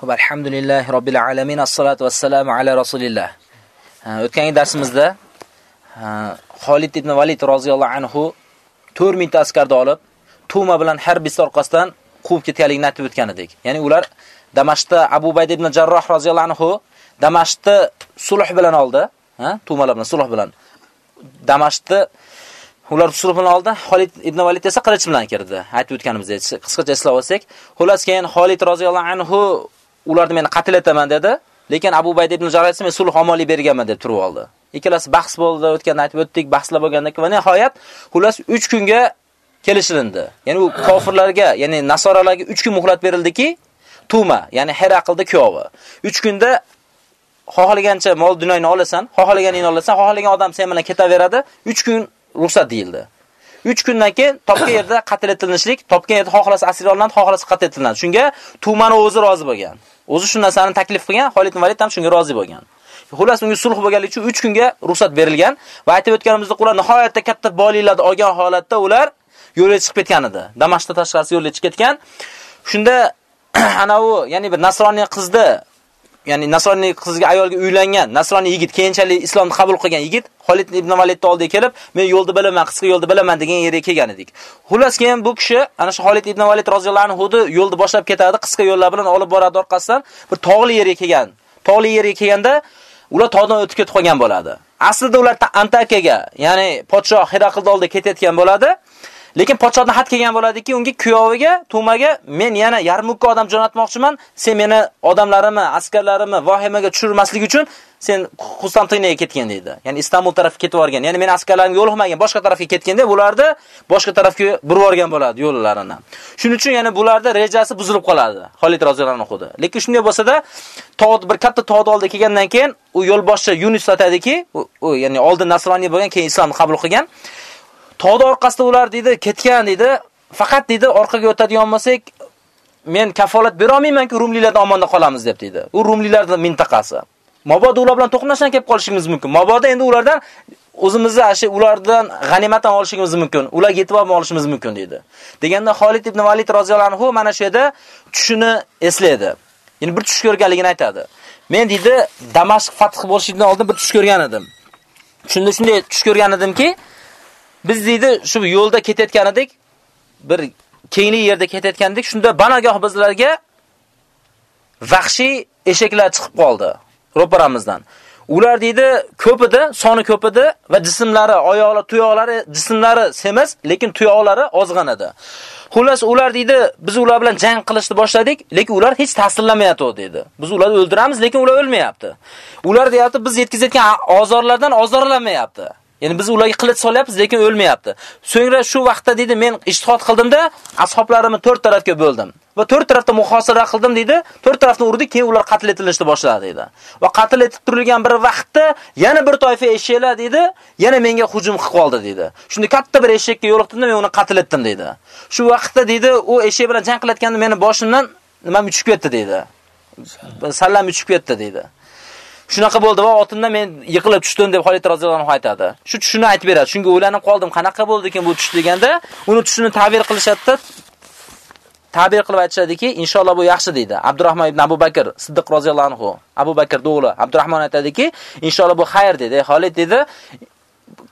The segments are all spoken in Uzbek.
Xo'p, alhamdulillah robbil alamin, assolatu wassalamu ala rasulillah. O'tgan darsimizda Xolid ibn Valid roziyallohu anhu 4000 ta askarni olib, Tuma bilan harbiy orqasidan quvib ketganligini aytib o'tgan edik. Ya'ni ular Damashqda Abu Bayd ibn Jarroh roziyallohu anhu Damashqni sulh bilan oldi, ha? Tumalar bilan sulh bilan. Damashqni ular sulh bilan oldi. Xolid ibn Valid esa qilich bilan kirdi. Aytib o'tganimizdek, qisqacha eslab olsak, xullas keyin Xolid roziyallohu anhu ularni men qatl etaman dedi. Lekin Abu Bayd ibn Jarayis men sulh omali berganman deb turib oldi. Ikkalasi bahs bo'ldi, o'tgan aytib o'tdik, bahslar bo'lgandan keyin nihoyat xullas 3 kunga kelishilindi. Ya'ni u kofirlarga, ya'ni nasoralarga 3 kun muhlat berildiki, Tuma, ya'ni Heraqlda kuyovi. 3 kunda xohlagancha mol dunyoni olasan, xohlaganingni olasan, xohlagan odam sen bilan ketaveradi. 3 kun ruxsat deyildi. 3 kundan keyin topgan yerda qatl etilishlik, topgan yerda xohlasa asir olinadi, xohlasa qatl etiladi. Shunga Tumani o'zi rozi bo'lgan. O'zi shu narsani taklif qilgan, Xolid ibn Valid ham shunga rozi bo'lgan. Xullas unga sulh bo'lganligi uchun 3 kunga ruxsat berilgan va aytib o'tganimizdek, ular nihoyatda katta boyliklarni olgan holatda ular yo'lga chiqib ketgan edi. Damashqda tashqarisi yo'lga chiqib ketgan. Shunda ana u, ya'ni bir nasroniy qizni ya'ni nasroniy qizga ayolga uylangan nasroniy yigit keyinchalik islomni qabul qilgan yigit Xolid ibn Validni oldiga kelib, men yo'lda bilaman, qisqa yo'lda bilaman degan yerga kelgan edik. Xullas keyin bu kishi ana shu Xolid ibn Valid roziyallohu anhu yo'lda boshlab ketadi, qisqa yo'llar bilan olib boradi orqasidan bir tog'li yerga kelgan. Tog'li yerga kelganda ular tog'dan o'tib ketib qolgan bo'ladi. Aslida ular Antakiyaga, ya'ni podshoh Hiraqlda oldiga ketayotgan bo'ladi. Lekin podshodan xat kelgan bo'ladiki, unga kuyoviga, Tumaga men yana yarmukka odam jo'natmoqchiman. Sen meni odamlarimni, askarlarimni vahimaga tushirmaslik uchun sen Qustantinaga ketgan deydi. Ya'ni Istanbul tarafga ketib borgan. Ya'ni men askarlarim yo'liqmagan, boshqa tarafga ketganda bularni boshqa tarafga burib borgan bo'ladi yo'llarini. Shuning uchun yana bularda rejasi buzilib qoladi. Xolid roziyallohu anhu. Lekin shunday bo'lsa-da, tog' bir katta tog'ni oldi kelgandan keyin u yo'lboshchi Yunus aytadiki, u ya'ni oldin nasroniy bo'lgan, keyin islomni qabul qilgan. Tog'da orqasida ular dedi, ketgan dedi. Faqat dedi, orqaga o'tadigan bo'lsak, men kafolat bera olmayman-ki, Rumlilardan omonda qolamiz deb dedi. U Rumlilarning mintaqasi. Mabodo ular bilan to'qnashdan kelib qolishimiz mumkin. Mabodo endi ulardan o'zimizni ashi ulardan g'animatdan olishimiz mumkin. Ular yetib olib olishimiz mumkin dedi. Deganda Xolid ibn Valid roziyallohu anhu mana shu yerda tushini eslaydi. Ya'ni bir tush ko'rganligini aytadi. Men dedi, Damashq fath bo'lishidan oldin bir tush ko'rgan edim. Shunda shunday tush ko'rgan edimki, biz deydi shu yo'lda ketayotgan edik, bir kengli yerda ketayotgandik, shunda banagoh bizlarga vahshiy eshaklar chiqib qoldi ro'paramizdan. Ular deydi ko'p edi, soni ko'p edi va jismlari, oyoqlari, tuyoqlari, jismlari semiz, lekin tuyoqlari ozg'an edi. Xullas ular deydi, biz ular bilan jang qilishni boshladik, lekin ular hech ta'sirlamayapti dedi. Biz ularni o'ldiramiz, lekin ular o'lmayapti. Ular deyapti, biz yetkazayotgan ozorlardan ozorlanmayapti. Ya'ni biz ularga qilich solyapmiz, lekin o'lmayapti. So'ngra shu vaqtda dedi, men ijtihod qildimda, ashoblarimni 4 tarafga bo'ldim. Va 4 tarafda muhosara qildim dedi. 4 tarafni urdi, keyin ular qatl etilishni boshladi dedi. Va qatl etib turilgan bir vaqtda yana bir toifa eshaklar dedi, yana menga hujum qilib qoldi dedi. Shunda katta bir eshakka yo'liqdim, men uni qatl etdim dedi. Shu vaqtda dedi, u eshak bilan jang qilayotganda meni boshimdan nima uchib ketdi dedi. Sallam uchib ketdi dedi. Shunaqa bo'ldi va otimdan men yiqilib tushdim deb Xolid roziyallohu anhu aytadi. Shu tushini aytib beradi. Shunga o'ylanib qoldim, qanaqa bo'ldi ekan bu tush deganda, uni tushini ta'bir qilishatdi. Ta'bir qilib aytishadiki, inshaalloh bu yaxshi deydi. Abdurrahmon ibn Abu Bakr Siddiq roziyallohu anhu, Abu Bakr o'g'li Abdurrahmon aytadiki, inshaalloh bu xayr dedi. Xolid dedi,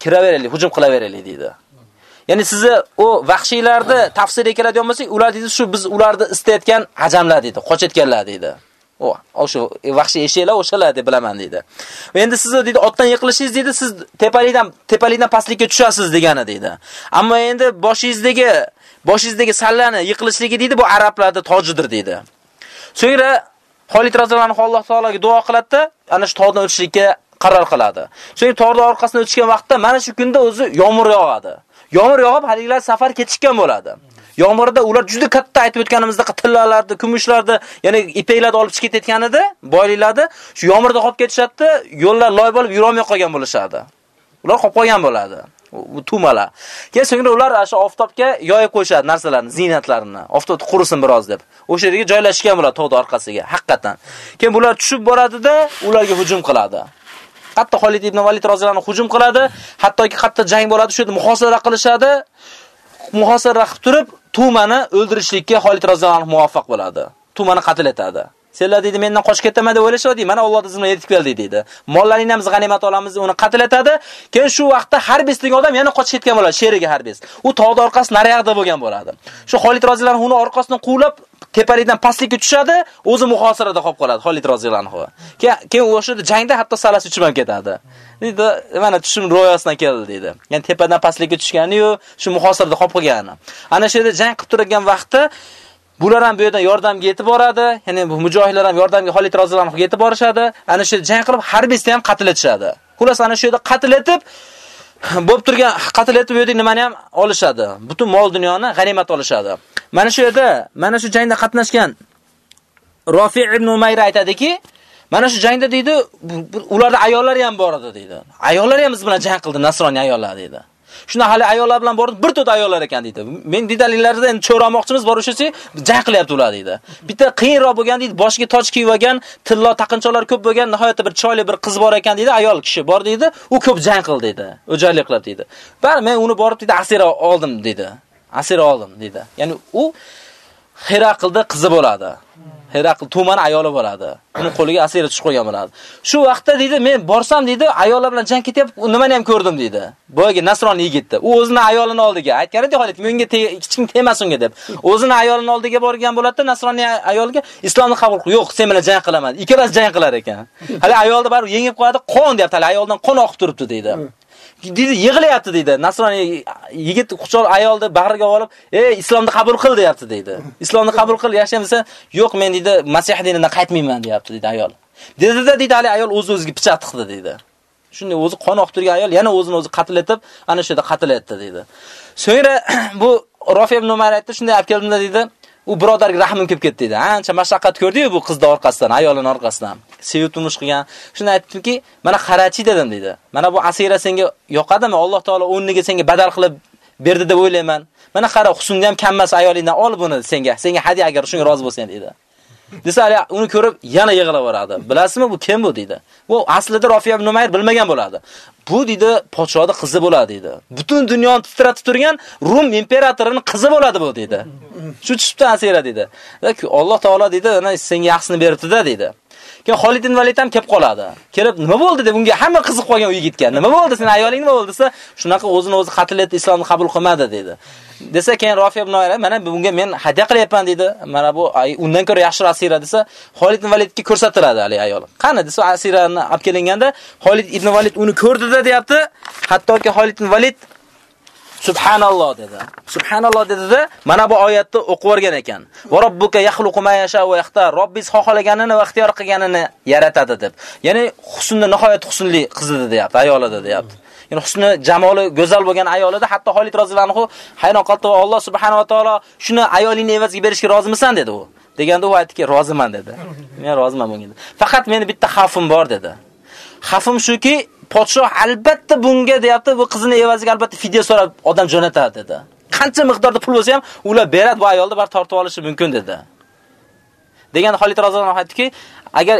kiraveraylik, hujum qilaveraylik dedi. Ya'ni sizni u vahshiylarni tafsir keladigan bo'lsak, ular deydi, shu biz ularni istayotgan ajamlar deydi, qochayotganlar deydi. O, o'sha e, vahshiy eshaklar o'shalar deb bilaman deydi. Va endi siz deydi otdan yiqilishingiz deydi, siz tepalikdan tepalikdan pastlikka tushasiz degani deydi. Ammo endi boshingizdagi boshingizdagi sallani yiqilishligi deydi, bu arablarda tojidir deydi. So'ngra Xolid roziyallohu Alloh taolaga duo qiladi, ana shu tog'dan o'tishlikka qaror qiladi. So'ng tog'dan orqasidan o'tishgan vaqtda mana shu kunda o'zi yomg'ir yog'adi. Yomg'ir yog'ib, haligilar safar ketishgan bo'ladi. Yomg'irda ular juda katta aytib o'tganimizdek tillalarni, kumushlarni, ya'ni ipaklarni olib chiqib ketayotganida, boyliklarni shu yomg'irda qolib ketishadi, yo'llar loy bo'lib yurolmay qolgan bo'lishadi. Ular qolib qolgan bo'ladi. tumalar. Keyin so'ngra ular o'sha oftobga yoyib qo'yishadi narsalarni, ziynatlarini. Oftob qurisin biroz deb. O'sha yerga joylashgan bo'ladi tog'ning orqasiga, haqiqatan. Keyin bular tushib boradi-da, ularga hujum qiladi. Hatto Xolid ibn Valid roziyallohu hujum qiladi, hattoki qatta jang bo'ladi, shu yerda muhosara qilishadi. Muhosara qilib turib, Tumani o'ldirishlikka Xolid roziyallohu anhu muvaffaq bo'ladi. Tumani qatl etadi. Senlar deydi, mendan qochib ketaman deb o'ylashadi, mana Alloh bizga yetib keldi deydi. Mollaringni ham g'animat olamiz, uni qatl etadi. Keyin shu vaqtda harbis degan odam yana qochib ketgan bo'ladi, sheriga harbis. U tog'da orqasi nariyaqda bo'lgan bo'ladi. Shu Xolid roziyallohu uni orqasidan quvlab tepalikdan pastlikka tushadi, o'zi muhosirada qolib qoladi Xolid roziyallohu anhu. Keyin o'sha jangda hatto salasi uchib ham ketadi. Deydi, mana tushim ro'yosidan keldi deydi. Ya'ni tepadan pastlikka tushgani-yu, shu muhosirada qolib qolgani. Ana shu yerda jang qilib turgan vaqtda Bular ham bu yerdan yordamga yetib boradi. Ya'ni bu mujohidlar ham yordamga Xolid roziyallohu anhu yetib borishadi. Ana shu jang qilib harbiyni ham qatl etishadi. Xulosa ana shu yerda qatl etib bo'lib turgan qatl etib yerda nimani ham olishadi. Butun mol dunyoni g'animat olishadi. Mana shu yerda, mana shu jangda qatnashgan Rafi ibn Umayr aytadiki, mana shu jangda deydi, ularda ayollari ham bor edi deydi. Ayollari ham biz bilan jang qildi, nasroniy ayollar deydi. Shunda hali ayollar bilan borib, bir to'da ayollar ekan deydi. Men detallarida endi cho'ramoqchimiz bor o'shachi, jang qilyapti ular deydi. Bitta qiyinroq bo'lgan deydi, boshiga toj kiyib olgan, tillo taqinchoqlar ko'p bo'lgan, nihoyatda bir choyli bir qiz bor ekan deydi, ayol kishi bor deydi. U ko'p jang qildi deydi. O'jaylik qilib deydi. Bari men uni borib deydi, asira oldim deydi. Asira oldim deydi. Ya'ni u Hiraqilda qizi bo'ladi. Herakl tuman ayoli bo'ladi. Uni qo'liga asir tushib qo'ygan bo'ladi. Shu vaqtda dedi, men borsam dedi, ayollar bilan jang ketyap, nimani ham ko'rdim dedi. Boyagi nasroniy yigitdi. U o'zini ayolini oldiga aytgan edi, holat menga kichkin kim temas unga deb. O'zini ayolini oldiga borgan bo'ladi, nasroniy ayolga islomni qabul qil. Yo'q, sen bilan jang qilaman. Ikkalasi jang qilar ekan. Hali ayolni baribir yengib qo'yadi, qon deyapti, hali ayoldan qon oqib turibdi dedi. Dedi yig'layapti deydi. Nasroniy yigit quchoq ayolni bag'riga olib, "Ey, islomni qabul qil" deyapti deydi. Islomni qabul qil, yashaymisan? Yo'q, men deydi, Masih dinidan qaytmayman deyapti deydi ayol. Dedi-da deydi, "Ali ayol o'z-o'ziga pichoq tiqdi deydi. Shunday o'zi qon oqtirgan turgan ayol yana o'zini o'zi qatl etib, ana shu yerda qatl etdi deydi. So'ngra bu Rafi ibn Umar aytdi, shunday olib keldimda deydi. U birodarga rahmim kelib ketdi dedi. Ancha mashaqqat ko'rdi-yu bu qizni orqasidan, ayolining orqasidan. Sevib turmush qilgan. Shuni aytdimki, mana qarachi dedim dedi. Mana bu asira senga yoqadimi? Alloh taolo o'rniga senga badal qilib berdi deb o'ylayman. Mana qara, husnni ham kammas ayolingdan ol buni senga. Senga hadiya agar shunga rozi bo'lsang dedi. Desa ali uni ko'rib yana yig'laveradi. Bilasizmi bu kim bu dedi. Bu aslida Rofiya ibn Umayr bilmagan bo'ladi. Bu dedi podshohning qizi bo'ladi dedi. Butun dunyoni titratib turgan Rum imperatorining qizi bo'ladi bu dedi. Shu tushibdi asira dedi. Alloh taolo dedi, ana senga yaxshisini beribdi-da dedi. Keyin Xolid ibn Valid ham kelib qoladi. Kelib, nima bo'ldi deb unga hamma qiziq qolgan u yigitga. Nima bo'ldi? Sen ayoling nima bo'ldi desa, shunaqa o'zini o'zi qatl etdi, islomni qabul qilmadi dedi. Desa keyin Rafi ibn Oyra mana bunga men hadya qilyapman dedi. Mana bu undan ko'ra yaxshiroq asira desa, Xolid ibn Validga ko'rsatiladi hali ayol. Qani desa asirani olib kelinganda Xolid ibn Valid uni ko'rdi-da deyapti. Hattoki Xolid ibn Valid Subhanalloh dedi. Subhanalloh dedi-da, mana bu oyatni o'qib o'rgan ekan. Va robbuka yakhluqu ma yasha va yaxtar. Robbis xohlaganini va ixtiyor qilganini yaratadi deb. Ya'ni husnni nihoyat husnli qiz deyapti, ayolida deyapti. Ya'ni husni, jamoli go'zal bo'lgan ayolida hatto Xolid roziyallohu anhu hayron qoldi va Alloh subhanahu va taolo shuni ayolingni evaziga berishga rozimisan dedi u. Deganda u aytdiki, roziman dedi. Men roziman bunga. Faqat meni bitta xavfim bor dedi. Xavfim shuki, podshoh albatta bunga deyapti, bu qizini evaziga albatta fidya so'rab odam jo'natadi dedi. Qancha miqdorda pul bo'lsa ham, ular beradi, bu ayolni bar tortib olishi mumkin dedi. Deganda Xolid roziyallohu aytdiki, agar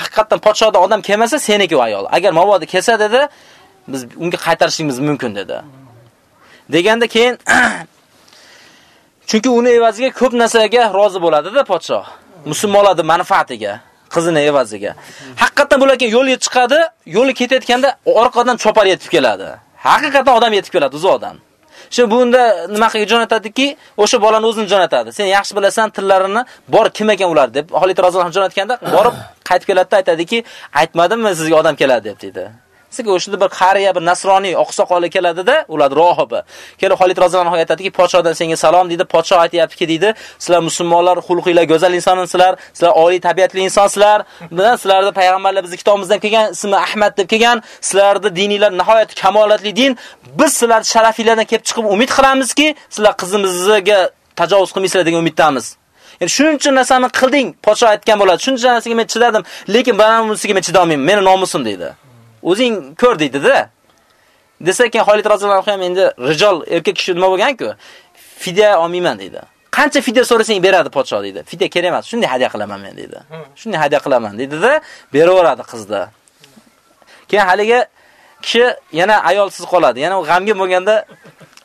haqiqatan podshohda odam kelmasa, seniki u ayol. Agar mavodi kelsa dedi, biz unga qaytarishimiz mumkin dedi. Deganda keyin chunki uni evaziga ko'p narsaga rozi bo'ladi-da podshoh. Musulmonlarning manfaatiga. Qizini evaziga. Haqiqatan bular keyin yo'lga chiqadi, yo'li ketayotganda orqadan chopar yetib keladi. Haqiqatan odam yetib keladi uzoqdan. Shu bunda nima qilib jo'natadiki, o'sha bolani o'zini jo'natadi. Sen yaxshi bilasan tillarini, bor kim ekan ular deb Xolid roziyallohu jo'natganda borib qaytib keladi aytadiki, aytmadimmi sizga odam keladi deb dedi. Sizga o'shida bir qariya, bir nasroniy oqsoqoli keladida, ular rohibi. Kelib Xolid roziyallohu anhu aytadiki, podshodan senga salom dedi. Podsho aytayaptiki dedi, sizlar musulmonlar xulqinglar go'zal insonsizlar, sizlar oliy tabiatli insonsizlar. Bilan sizlarda payg'ambarlar bizning kitobimizdan kelgan, ismi Ahmad deb kelgan, sizlarda dininglar nihoyat kamolatli din. Biz sizlar sharafingizdan kelib chiqib umid qilamizki, sizlar qizimizga tajovuz qilmaysizlar degan umiddamiz. Ya'ni shuncha narsani qilding, podsho aytgan bo'ladi. Shuncha narsaga men chidadim, lekin mana bunisiga men chidolmayman. Meni nomusim dedi. O'zing ko'r deydi-da. Desa keyin Xolid roziyallohu anhu ham endi rijol erkak kishi nima bo'lgan-ku, fidya olmayman deydi. Qancha fidya so'rasang beradi podsho deydi. Fidya kerak emas, shunday hadya qilaman men deydi. Shunday hadya qilaman deydi-da, beraveradi qizda. Keyin haligi kishi yana ayolsiz qoladi. Yana g'amgin bo'lganda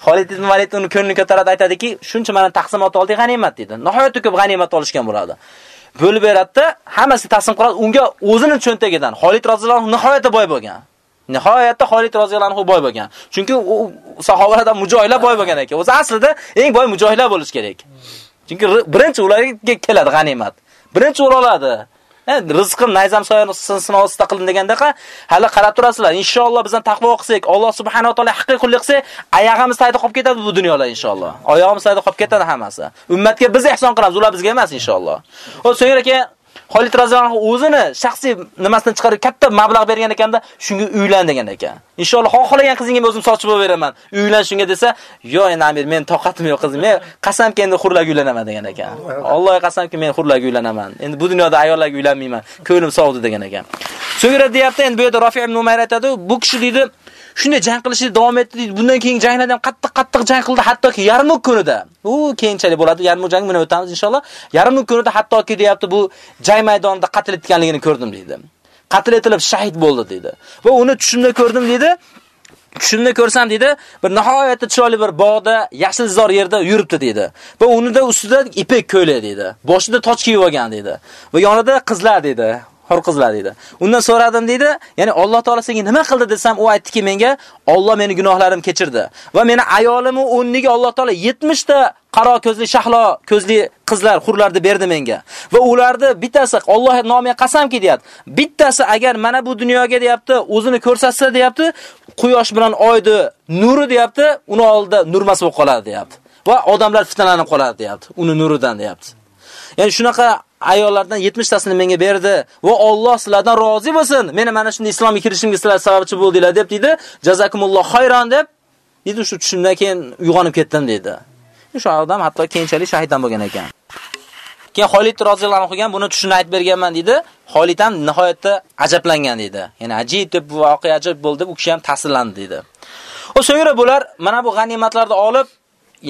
Xolid ibn Valid uni ko'nglini ko'taradi, aytadiki, shuncha mana taqsimot oldik g'animat deydi. Nihoyat ko'p g'animat olishgan bo'ladi. Bo'lib beradi-da, hammasi taqsim qiladi unga o'zining cho'ntagidan. Xolid roziyallohu nihoyatda boy bo'lgan. Nihoyatda Xolid roziyallohu boy bo'lgan. Chunki u sahobalardan mujohidlar boy bo'lgan ekan. O'zi aslida eng boy mujohidlar bo'lish kerak. Chunki birinchi ularga keladi g'animat. Birinchi o'raladi. Rizqim nayzam soyasini ostida qilin degandaqa hali qarab turasizlar. Inshaalloh bizdan taqvo qilsak, Alloh subhanahu va taolo haqiqiy qullik qilsa, oyog'imiz tayda qolib ketadi bu dunyoda inshaalloh. Oyog'imiz tayda qolib ketadi hammasi. Ummatga biz ehson qilamiz, ular bizga emas inshaalloh. O so'ngra keyin Xolid roziyallohu o'zini shaxsiy nimasidan chiqarib katta mablag' bergan ekanda, shunga uylan degan ekan. Inshaalloh xohlagan qizingga o'zim sochib beraman. Uylan shunga desa, "Yo'q, endi Amir, men toqatim yo'q qizim. Men qasamki endi xurlarga uylanaman" degan ekan. Allohga qasamki men xurlarga uylanaman. Endi bu dunyoda ayollarga uylanmayman. Ko'nglim sovdi degan ekan. So'ngra deyapti, endi bu yerda Rafi ibn Umayr aytadi, bu kishi deydi, shunday jang qilishni davom etdi deydi. Bundan keyin janglardan qattiq-qattiq jang qildi, hattoki Yarmuk kunida. U keyinchalik bo'ladi, Yarmuk jang buni o'tamiz inshaalloh. Yarmuk kunida hattoki deyapti, bu jang maydonida qatl etganligini ko'rdim dedi. Qatl etilib shahid bo'ldi dedi. Va uni tushimda ko'rdim dedi. Tushimda ko'rsam dedi, bir nihoyatda chiroyli bir bog'da, yashilzor yerda yuribdi dedi. Va unida ustida ipek ko'ylak dedi. Boshida toj kiyib olgan dedi. Va yonida qizlar dedi. Hur qizlar dedi. Undan so'radim dedi, ya'ni Alloh taolo senga nima qildi desam, u aytdiki menga, Alloh meni gunohlarim kechirdi va meni ayolimni o'rniga Alloh taolo 70 ta qaro ko'zli shahlo ko'zli qizlar, hurlarni berdi menga. Va ularni bittasi Alloh nomiga qasamki deyapti. Bittasi agar mana bu dunyoga deyapti, o'zini ko'rsatsa deyapti, quyosh bilan oyni nuri deyapti, uni oldida nurmas bo'lib qoladi deyapti. Va odamlar fitnalanib qoladi deyapti, uni nuridan deyapti. Ya'ni shunaqa ayollardan 70 tasini menga berdi va Alloh sizlardan rozi bo'lsin. Meni mana shunday islomga kirishimga sizlar sababchi bo'ldinglar deb dedi. Jazakumulloh xayron deb dedi shu tushimdan keyin uyg'onib ketdim dedi. O'sha odam hatto keyinchalik shahiddan bo'lgan ekan. Keyin Xolid roziyallohu anhu ham buni tushunib aytib berganman dedi. Xolid ham nihoyatda ajablangan dedi. Ya'ni ajib deb bu voqea ajib bo'ldi, deb u kishi ham ta'sirlandi dedi. O so'ngra bular mana bu g'animatlarni olib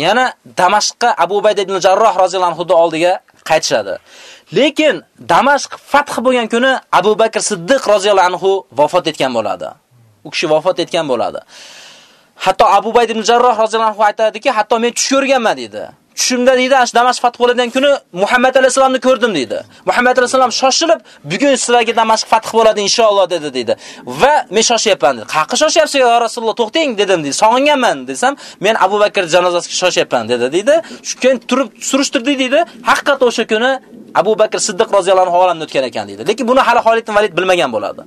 yana Damashqqa Abu Ubayda ibn Jarroh roziyallohu anhu oldiga qaytishadi. Lekin Damashq fath bo'lgan kuni Abu Bakr Siddiq roziyallohu anhu vafot etgan bo'ladi. U kishi vafot etgan bo'ladi. Hatto Abu Bayd ibn Jarroh roziyallohu anhu aytadiki, hatto men tush ko'rganman dedi. Tushimda deydi, ash Damashq fath bo'ladigan kuni Muhammad alayhisolamni ko'rdim deydi. Muhammad alayhisolam shoshilib, bugun sizlarga Damashq fath bo'ladi inshaalloh dedi deydi. Va men shoshyapman dedi. Qayerga shoshyapsiz ya Rasululloh? to'xtang" dedim deydi. Sog'inganman desam, men Abu Bakr janozasiga shoshyapman dedi deydi. Shu turib surishtirdi deydi. Haqiqat o'sha kuni Abu Bakr Siddiq roziyallohu anhu olamdan o'tgan ekan deydi. Lekin buni hali Xolid ibn Valid bilmagan bo'ladi.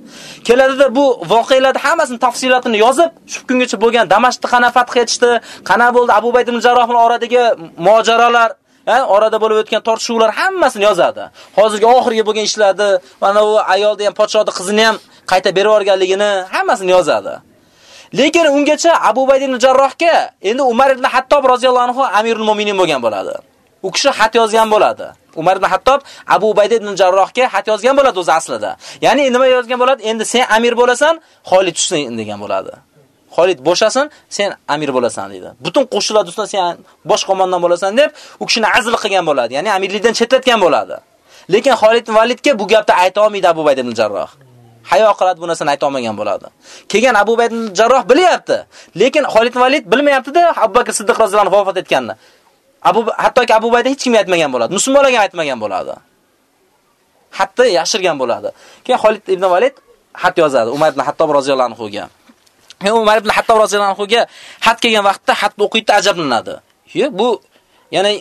Keladida bu voqealarni hammasini tafsilotini yozib, shu kungacha bo'lgan Damashqni qana fath etishdi, qana bo'ldi Abu Bayd ibn Jarroh bilan oradagi mojarolar, orada bo'lib o'tgan tortishuvlar hammasini yozadi. Hozirgi oxirgi bo'lgan ishlarni, mana u ayolni ham podshohning qizini ham qayta berib yuborganligini hammasini yozadi. Lekin ungacha Abu Bayd ibn Jarrohga endi Umar ibn Hattob roziyallohu anhu Amirul Mu'minin bo'lgan bo'ladi. U kishi xat yozgan bo'ladi. Umar ibn Hattob Abu Ubayda ibn Jarrohga xat yozgan bo'ladi o'zi aslida. Ya'ni nima yozgan bo'ladi? Endi sen amir bo'lasan, Xolid tushsin degan bo'ladi. Xolid bo'shasin, sen amir bo'lasan dedi. Butun qo'shinlar do'stlar sen bosh qo'mondan bo'lasan deb u kishini azl qilgan bo'ladi. Ya'ni amirlikdan chetlatgan bo'ladi. Lekin Xolid Validga bu gapni ayta olmaydi Abu Ubayda ibn Jarroh. hayo qiladi bu narsani ayta olmagan bo'ladi. Kelgan Abu Ubayd ibn Jarroh bilyapti, lekin Xolid Valid bilmayapti-da Abu Bakr Siddiq roziyallohu anhu vafot etganini. Abu hattoki Abu Bayda hech kimga aytmagan bo'ladi. Musulmonlarga aytmagan bo'ladi. Hatto yashirgan bo'ladi. Keyin Xolid ibn Valid xat yozadi Umar ibn Hattob roziyallohu anhu ga. Keyin Umar ibn Hattob roziyallohu anhu ga xat kelgan vaqtda xatni o'qiydi ajablanadi. Yo, bu ya'ni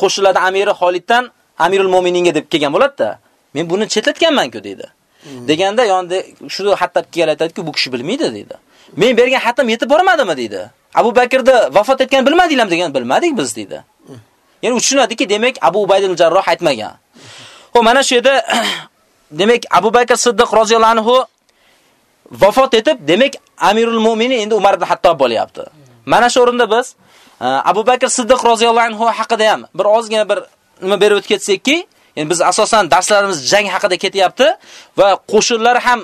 qo'shiladi amiri Xoliddan Amirul Mo'mininga deb kelgan bo'ladi-da. Men buni chetlatganman-ku dedi. Hmm. Deganda yonda shu xatda kelgan aytadi-ku, bu kishi bilmaydi dedi. Men bergan xatim yetib bormadimi dedi. Abu Bakrni vafot etgan bilmadinglarmi degan, bilmadik biz dedi. Ya'ni tushunadiki, demak Abu Ubayd al-Jarroh aytmagan. Xo'p, mana shu yerda demak Abu Bakr Siddiq roziyallohu anhu vafot etib, demak Amirul Mu'minin endi Umar ibn Hattob bo'lyapti. Mana shu o'rinda biz e, Abu Bakr Siddiq roziyallohu anhu haqida ham bir ozgina bir nima berib o'tib ketsakki, ya'ni biz asosan darslarimiz jang haqida ketyapti va qo'shinlar ham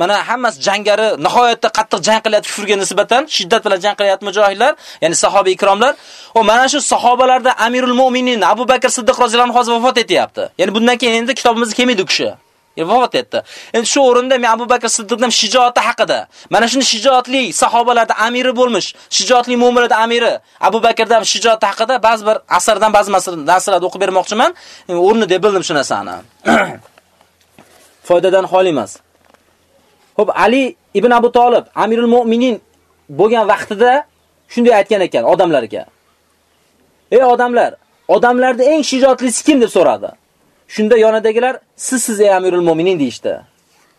mana hammasi jangari nihoyatda qattiq jang qilyapti kufrga nisbatan shiddat bilan jang qilyapti mujohidlar, ya'ni sahoba ikromlar. Va mana shu sahobalarda Amirul Mu'minin Abu Bakr Siddiq roziyallohu anhu hozir vafot etyapti. Ya'ni bundan keyin endi kitobimizga kelmaydi u kishi. vafot etdi. Endi shu o'rinda men Abu Bakr Siddiqning shijoati haqida, mana shuni shijoatli sahobalarda amiri bo'lmiş, shijoatli mu'minlarda amiri Abu Bakrdan shijoati haqida ba'zi bir asardan ba'zi narsalarni o'qib bermoqchiman. O'rni deb bildim shu narsani. Foydadan xoli emas. Xo'p, Ali ibn Abu Talib Amirul Mu'minin bo'lgan vaqtida shunday aytgan ekan odamlarga. Ey odamlar, odamlarda eng shijoatlisi kim deb so'radi. Shunda yonidagilar siz siz ey Amirul Mu'minin deydi.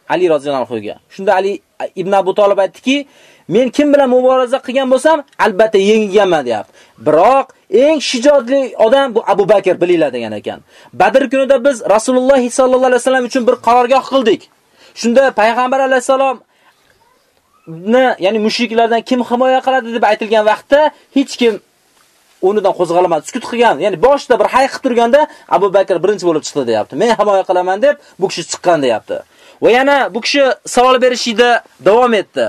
Ali roziyallohu anhuga. Shunda Ali ibn Abu Talib aytdiki, men kim bilan muboraza qilgan bo'lsam, albatta yengganman deyapti. Biroq eng shijoatli odam bu Abu Bakr bilinglar degan ekan. Badr kunida biz Rasululloh sallallohu alayhi vasallam uchun bir qarorgoh qildik. Shunda payg'ambar alayhisalom ya'ni mushriklardan kim himoya qiladi deb aytilgan vaqtda hech kim o'rnidan qo'zg'almadi, sukut qilgan. Ya'ni boshida bir hayqib turganda Abu Bakr birinchi bo'lib chiqdi deyapti. Men himoya qilaman deb bu kishi chiqqan deyapti. Va yana bu kishi savol berishida davom etdi.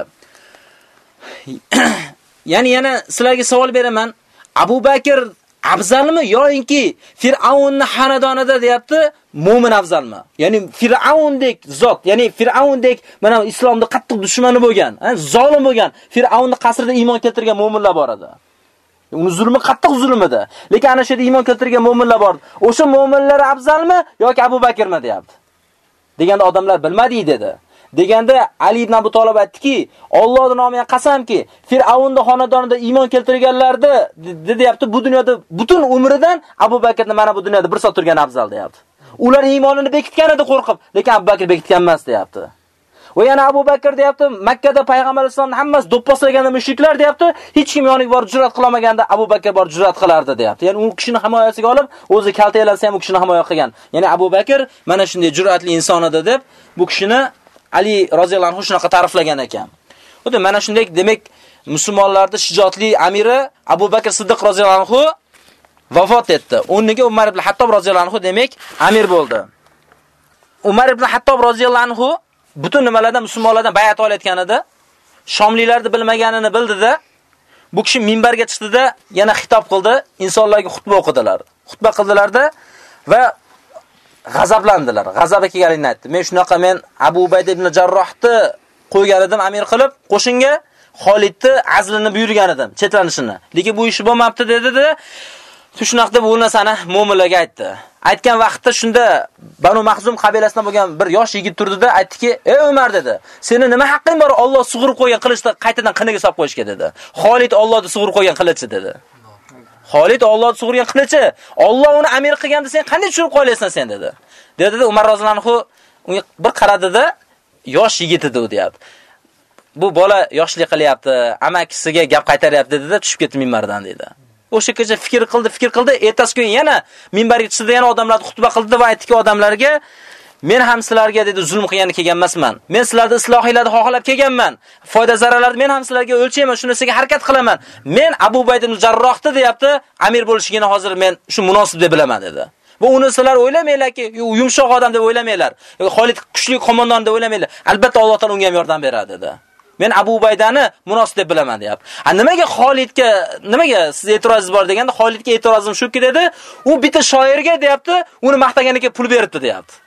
ya'ni yana sizlarga savol beraman. Abu Bakr afzalmi yoinki Fir'avnning xonadonida deyapti, mu'min afzalmi? Ya'ni Fir'avndek zot, ya'ni Fir'avndek mana islomning qattiq dushmani bo'lgan, zolim bo'lgan, Fir'avnning qasrida iymon keltirgan mu'minlar bor edi. Uni zulmi qattiq zulm edi. Lekin ana shu yerda iymon keltirgan mu'minlar bor. O'sha mu'minlar afzalmi yoki Abu Bakrmi deyapti. Deganda odamlar bilmadi dedi. Deganda Ali ibn Abu Talib aytdiki, Allohning nomiga qasamki, Fir'avnning xonadonida iymon keltirganlarni deyapti, bu dunyoda butun umridan Abu Bakrni mana bu dunyoda bir soat turgan afzal deyapti. Ular iymonini bekitgan edi qo'rqib, lekin Abu Bakr bekitgan emas deyapti. Va yana Abu Bakr deyapti, Makka da payg'ambar islomning hammasi do'pposlaganda mushriklar deyapti, hech kim yoniga borib jur'at qila olmaganda Abu Bakr bor jur'at qilardi deyapti. Ya'ni u kishini himoyasiga olib, o'zi kaltaklansa ham u kishini himoya qilgan. Ya'ni Abu Bakr mana shunday jur'atli inson edi deb bu kishini Ali roziyallohu anhu shunaqa ta'riflagan ekan. Xuddi mana shunday demak musulmonlarning shijoatli amiri Abu Bakr Siddiq roziyallohu anhu vafot etdi. O'rniga Umar ibn Hattob roziyallohu anhu demak amir bo'ldi. Umar ibn Hattob roziyallohu anhu butun nimalardan musulmonlardan bayat olayotganida shomliklarni bilmaganini bildida bu kishi minbarga chiqdida yana xitob qildi, insonlarga xutba o'qidilar. Xutba qildilarda va g'azablandilar. G'azabi kelganini aytdi. Men shunaqa men Abu Ubayd ibn Jarrohni qo'ygan edim amir qilib, qo'shinga Xolidni azlini buyurgan edim, chetlanishini. Lekin bu ishi bo'lmapti dedi-da, Shunaqa deb u narsani mu'minlarga aytdi. Aytgan vaqtda shunda Banu Mahzum qabilasidan bo'lgan bir yosh yigit turdida aytdiki, "Ey Umar" dedi. "Seni nima haqqing bor Alloh sug'urib qo'ygan qilichni qaytadan qiniga solib qo'yishga" dedi. "Xolid Allohni sug'urib qo'ygan qilichi" dedi. Xolid Allohni sug'urgan qilichi. Alloh uni amir qilganda sen qanday tushirib qolasan sen dedi. Dedi Umar roziyallohu unga bir qaradida, yosh yigit edi u deyapti. Bu bola yoshlik qilyapti, amakisiga gap qaytaryapti dedi, tushib ketdi minbardan dedi. O'sha kecha fikr qildi, fikr qildi, ertasi kuni yana minbarga chiqdi, yana odamlarni xutba qildi va aytdiki odamlarga Men ham sizlarga dedi zulm qilgani kelgan emasman. Men sizlarni islohiylarni xohlab kelganman. Foyda zararlarni men ham sizlarga o'lchayman, shunisiga harakat qilaman. Men Abu Bayd ibn Jarrohni deyapti, amir bo'lishigini hozir men shu munosib deb bilaman dedi. Bu uni sizlar o'ylamanglarki, yumshoq odam deb o'ylamanglar. Xolid kuchli qo'mondon deb o'ylamanglar. Albatta Alloh taolo unga ham yordam beradi dedi. Men Abu Baydani munosib deb bilaman, deyapti. A nimaga Xolidga, nimaga siz e'tirozingiz bor deganda Xolidga e'tirozim shuki dedi, u bitta shoirga deyapti, uni maqtaganiga pul beribdi, deyapti.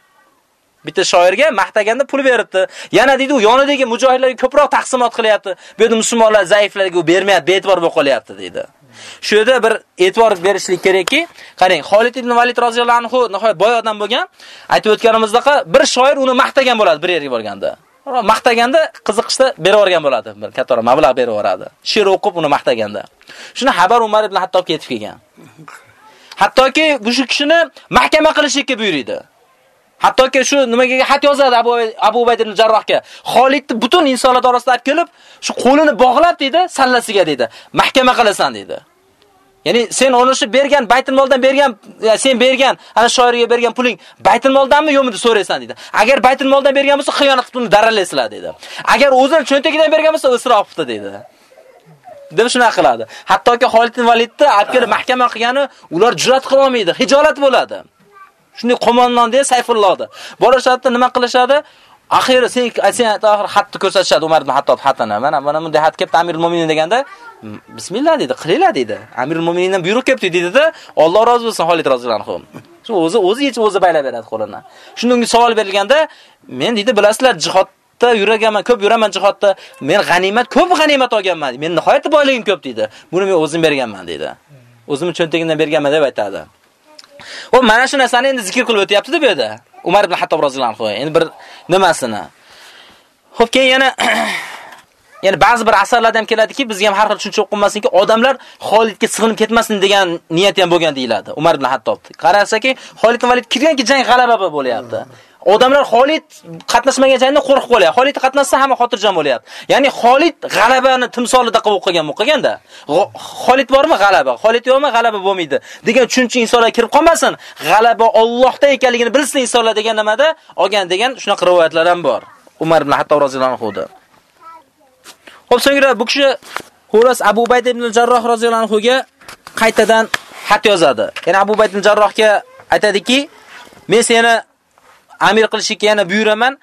Bitta shoirga maqtaganda pul beribdi. Yana deydi u yonidagi mujohidlarga ko'proq taqsimot qilyapti. Bu yerda musulmonlar zaiflarga u bermayapti, be'tibor bo'lib qolyapti. Shu yerda bir e'tibor berishlik kerakki, qarang, Xolid ibn Valid roziyallohu anhu nihoyat boy odam bo'lgan. Aytib o'tganimizdek, bir shoir uni maqtagan bo'ladi bir yerga borganda. maqtaganda qiziqishda berib yuborgan bo'ladi. Bir kattaroq mablag' berib yuboradi. She'r o'qib uni maqtaganda. Shuni xabar Umar ibn Hattob ketib kelgan. Hattoki bu shu kishini mahkama qilishga buyurdi. Hattoki shu nimaga xat yozadi Abu Abu Ubayd ibn Jarrohga. Xolidni butun insonlar orasida olib kelib, shu qo'lini bog'lab dedi, sallasiga dedi. Mahkama qilasan dedi. Ya'ni sen o'rnashib bergan Baytul moldan bergan, sen bergan, ana shoirga bergan puling Baytul moldanmi yo'qmi deb so'raysan dedi. Agar Baytul moldan bergan bo'lsa, xiyonat qilib uni daralaysizlar dedi. Agar o'zini cho'ntagidan bergan bo'lsa, isrof qildi dedi. deb shuna qiladi. Hattoki Xolid ibn Validni olib kelib mahkama qilgani ular jur'at qila olmaydi, hijolat bo'ladi. Shunday qo'mondon deya Sayfullohdi. Borishadi, nima qilishadi? Axiri sen sen oxir xatni ko'rsatishadi Umar ibn Hattob xatini. Mana mana bunday xat kelibdi Amirul Mu'minin deganda, bismillah dedi, qilinglar dedi. Amirul Mu'minindan buyruq kelibdi dedi-da, Alloh rozi bo'lsin Xolid roziyallohu anhu. Shu o'zi o'zi yechib o'zi baylab beradi qo'lini. Shunda unga savol berilganda, men dedi, bilasizlar, jihodda yuraganman, ko'p yuraman jihodda. Men g'animat, ko'p g'animat olganman. Men nihoyatda boyligim ko'p dedi. Buni men o'zim berganman dedi. O'zimni cho'ntagimdan berganman deb aytadi. O mana shu narsani endi zikr qilib o'tyapti-da bu yerda. Umar ibn Hattob roziyallohu anhu endi bir nimasini. Xo'p, keyin yana Ya'ni ba'zi bir asarlarda ham keladiki, bizga ham har xil tushuncha o'qilmasinki, odamlar Xolidga sig'inib ketmasin degan niyati ham bo'lgan deyiladi. Umar ibn Hattob. Qarasaki, Xolid ibn Valid kirganki jang g'alaba bo'lyapti. Odamlar Xolid qatnashmagan jangda qo'rqib qolyapti. Xolid qatnashsa hamma xotirjam bo'lyapti. Ya'ni Xolid g'alabani timsolida qilib o'qigan o'qiganda, Xolid bormi g'alaba, Xolid yo'qmi g'alaba bo'lmaydi degan tushuncha insonlar kirib qolmasin. G'alaba Allohda ekanligini bilsin insonlar degan nimada olgan degan shunaqa rivoyatlar ham bor. Umar ibn Hattob roziyallohu anhu Xo'p, so'ngra bu kishi Xo'ras Abu Bayd ibn Jarroh roziyallohu anhu ga qaytadan xat yozadi. Ya'ni Abu Bayd ibn Jarrohga aytadiki, men seni amir qilishga yana buyuraman,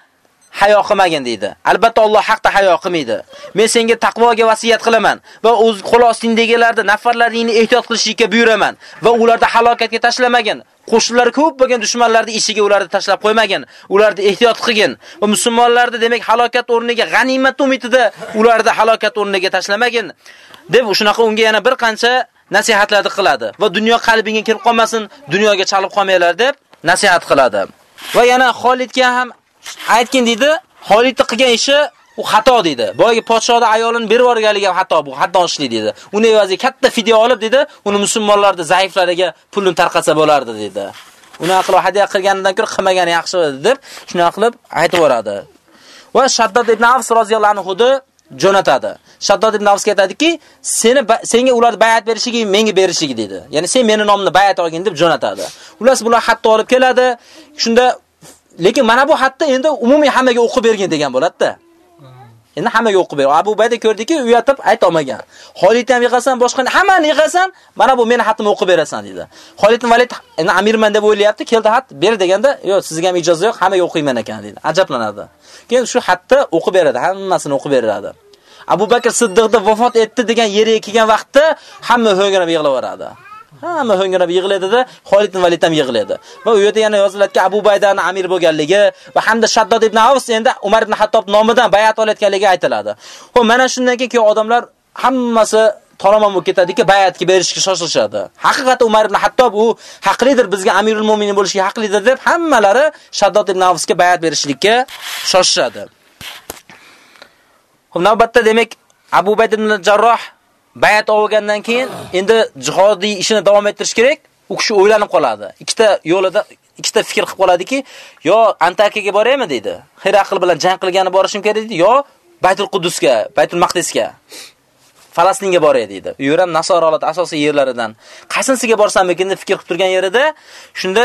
hayo qilmagin deydi. Albatta Alloh haqda hayo qilmaydi. Men senga taqvoga vasiyat qilaman va o'z xulosingdagilarda nafarlaringni ehtiyot qilishga buyuraman va ularni halokatga tashlamagin. qo'shinlar ko'p bo'lgan dushmanlarni ishiga ularni tashlab qo'ymagin, ularni ehtiyot qilgin va musulmonlarni demak halokat o'rniga g'animat umidida ularni halokat o'rniga tashlamagin deb shunaqa unga yana bir qancha nasihatlarni qiladi va dunyo qalbinga kirib qolmasin, dunyoga chalib qolmanglar deb nasihat qiladi. Va yana Xolidga ham aytgin dedi, Xolidning qilgan ishi u xato dedi. Boyagi podshohda ayolini berib yuborganligi ham xato bu, haddonchilik dedi. Uni evaziga katta fidya olib dedi, uni musulmonlarning zaiflariga pulni tarqatsa bo'lardi dedi. Uni aqlo hadya qilganidan ko'ra qilmagani yaxshi edi deb shuna qilib aytib yuboradi. Va Shaddod ibn Avs roziyallohu anhu jo'natadi. Shaddod ibn Avs aytadiki, seni senga ular bayat berishigi, menga berishigi dedi. Ya'ni sen meni nomimni bayat olgin deb jo'natadi. Ular bular xatni olib keladi. Shunda lekin mana bu xatni endi umumiy hammaga o'qib bergan degan bo'ladi-da. Endi hammaga o'qib ber. Abu Bayda ko'rdiki, uyatib ayta olmagan. Xolid ham yig'asan, boshqa hammani yig'asan, mana bu meni xatimni o'qib berasan dedi. Xolid Valid endi amirman deb o'ylayapti, keldi xat ber deganda, yo'q, sizga ham ijoza yo'q, hammaga o'qiyman ekan dedi. Ajablanadi. Keyin shu xatni o'qib beradi, hammasini o'qib beradi. Abu Bakr Siddiqda vafot etdi degan yeriga kelgan vaqtda hamma ho'ngrab yig'laveradi. Hamma ho'ngrab yig'ladida, Xolid ibn Valid ham yig'ladi. Va u yerda yana yoziladiki, Abu Baydani amir bo'lganligi va hamda Shaddod ibn Avs endi Umar ibn Hattob nomidan bayat olayotganligi aytiladi. Xo'p, mana shundan keyin odamlar hammasi taromam bo'lib ketadiki, bayatga berishga shoshilishadi. Haqiqatda Umar ibn Hattob u haqlidir, bizga Amirul Mu'minin bo'lishga haqlidir deb hammalari Shaddod ibn Avsga bayat berishlikka shoshishadi. Xo'p, navbatda demak Abu Bayd ibn Jarroh bayat olgandan keyin endi jihodiy ishini davom ettirish kerak. U kishi o'ylanib qoladi. Ikkita yo'lida ikkita fikr qilib qoladiki, yo Antakiyaga boraymi deydi. aql bilan jang qilgani borishim kerak deydi, yo Baytul Quddusga, Baytul Maqdisga. Falastinga boray deydi. U yer ham nasoralar asosiy yerlaridan. Qaysinsiga borsam ekan deb fikr qilib turgan yerida shunda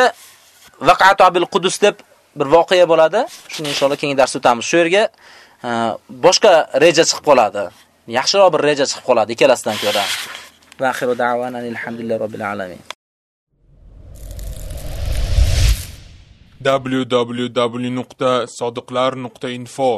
Vaqatu Abil Qudus deb bir voqea bo'ladi. Shuni inshaalloh keyingi darsda o'tamiz. Shu yerga boshqa reja chiqib qoladi. yaxshiroq bir reja chiqib qoladi ikkalasidan ko'ra. Va axiru da'wana alhamdulillahi robbil alamin. www.sodiqlar.info